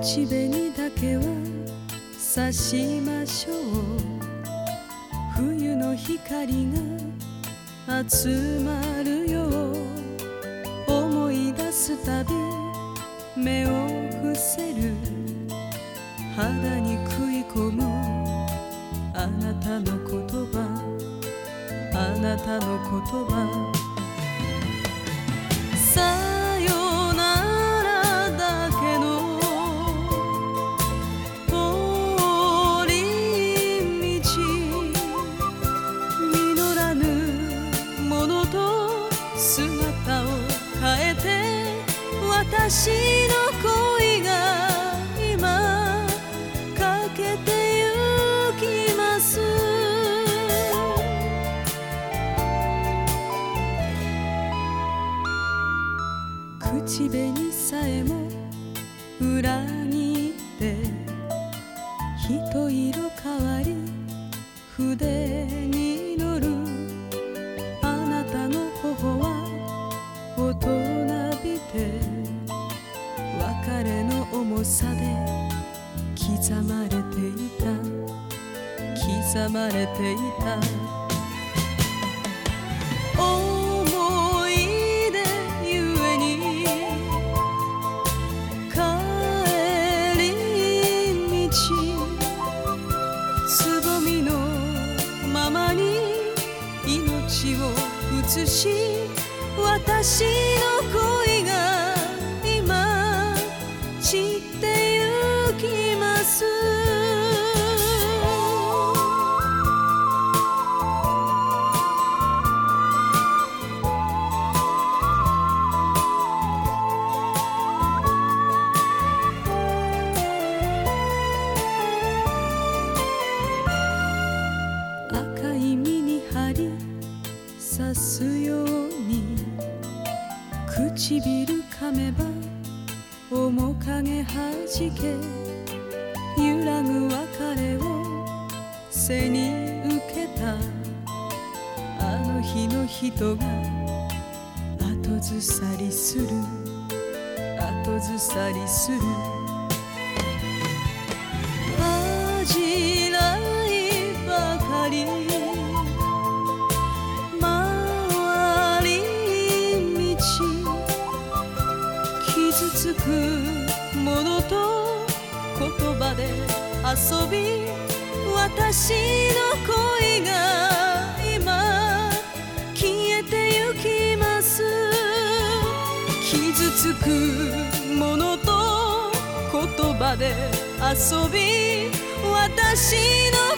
口紅だけは刺しましょう冬の光が集まるよ思い出すたび目を伏せる。肌に食い込むあなたの言葉あなたの言葉姿を変えて私の恋が今かけてゆきます。口紅さえも裏切って人色刻まれていた。思い出ゆえに帰り道つぼみのままに命を移し私の恋が今散ってゆきます。実に針刺すように唇噛めば面影はじけ。揺らぐ別れを背に受けた。あの日の人が後ずさりする。後ずさりする。傷つくものと言葉で遊び私の恋が今消えてゆきます。傷つくものと言葉で遊び私の恋が